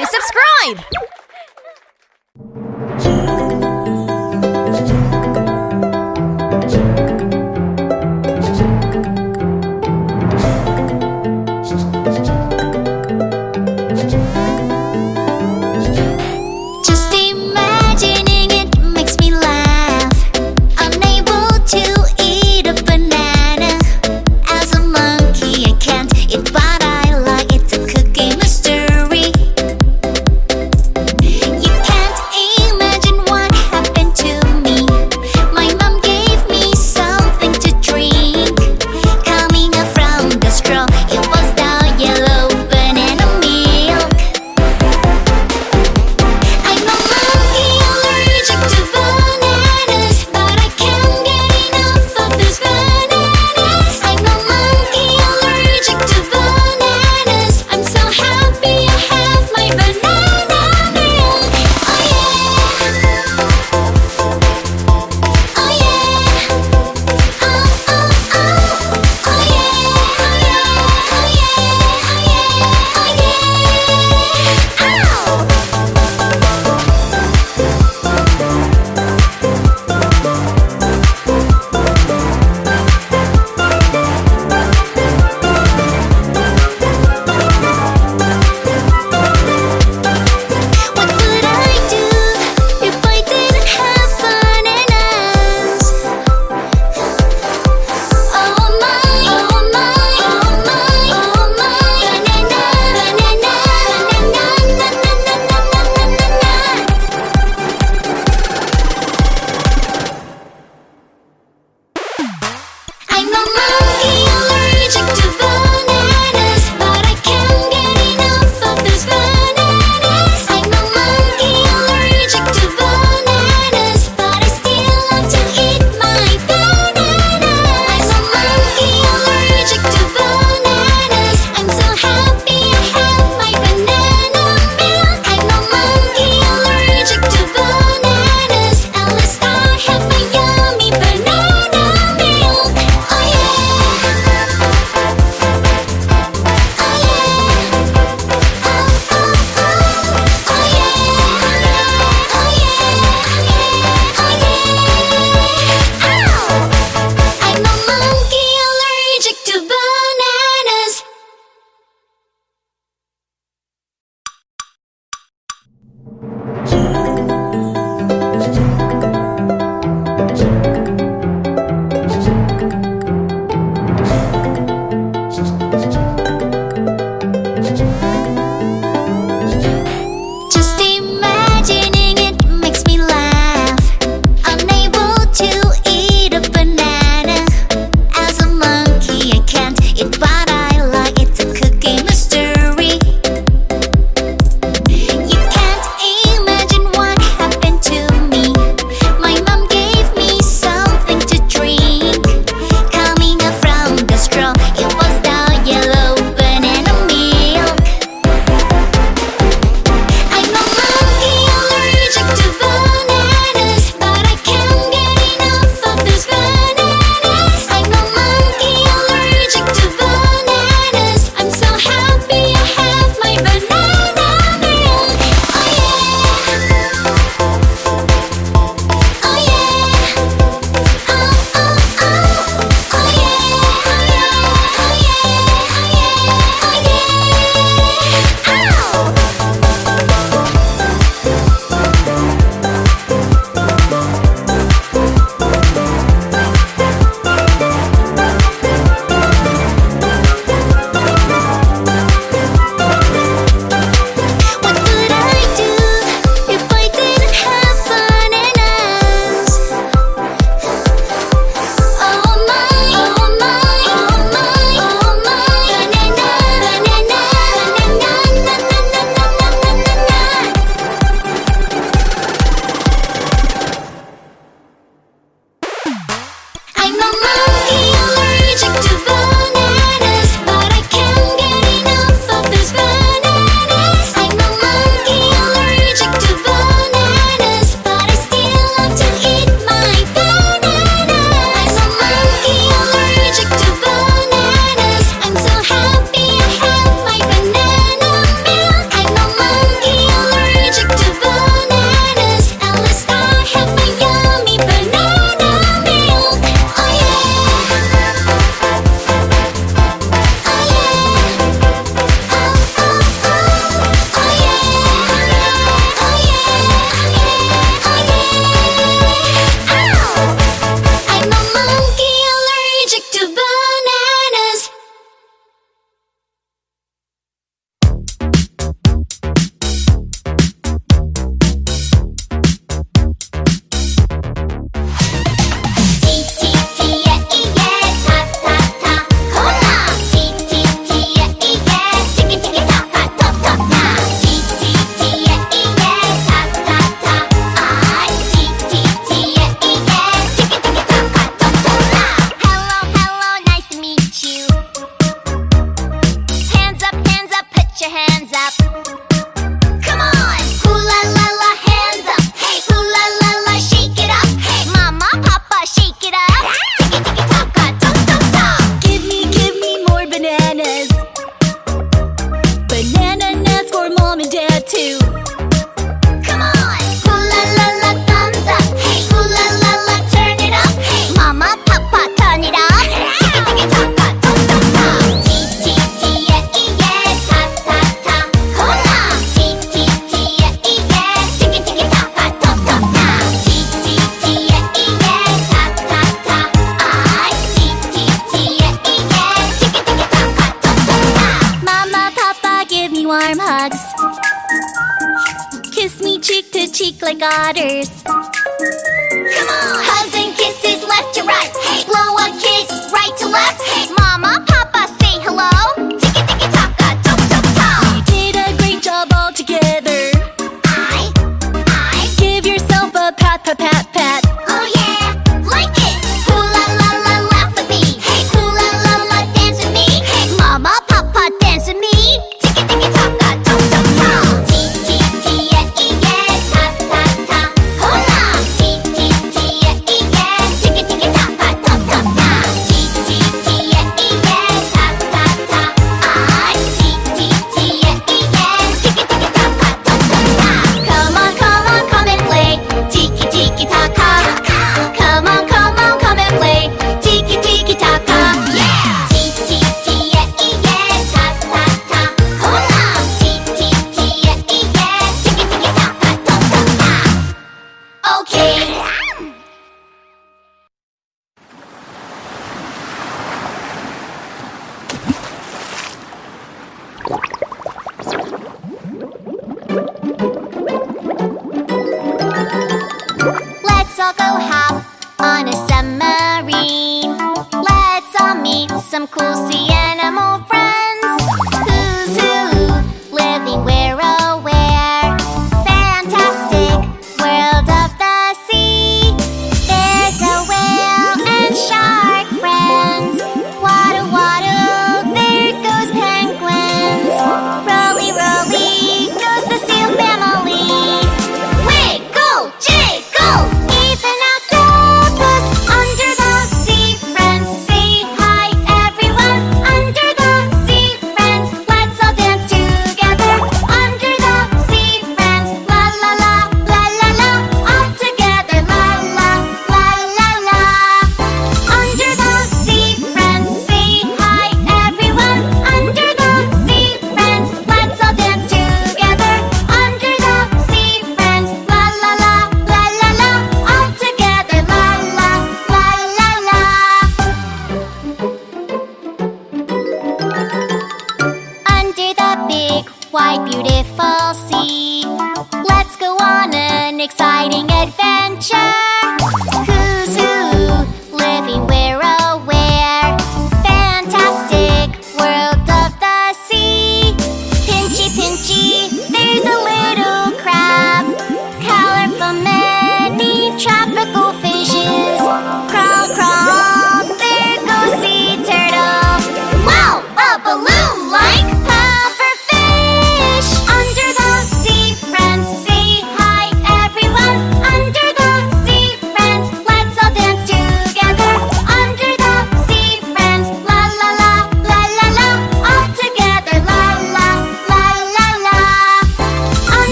to subscribe! Mama. dare to. warm hugs. Kiss me cheek to cheek like otters. Come on!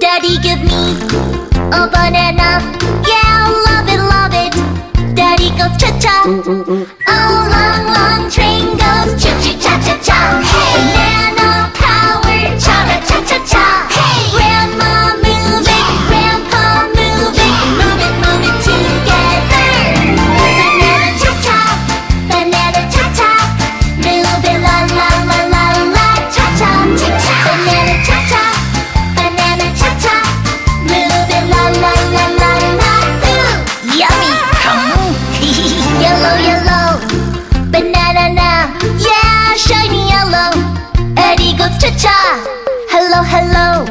Daddy give me a banana. Yeah, love it, love it. Daddy goes cha cha. Banana. Yeah, shiny yellow. Eddie goes cha cha. Hello, hello.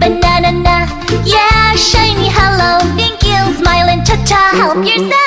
Banana. Yeah, shiny hello. Thank you. Smile and cha cha. Help yourself.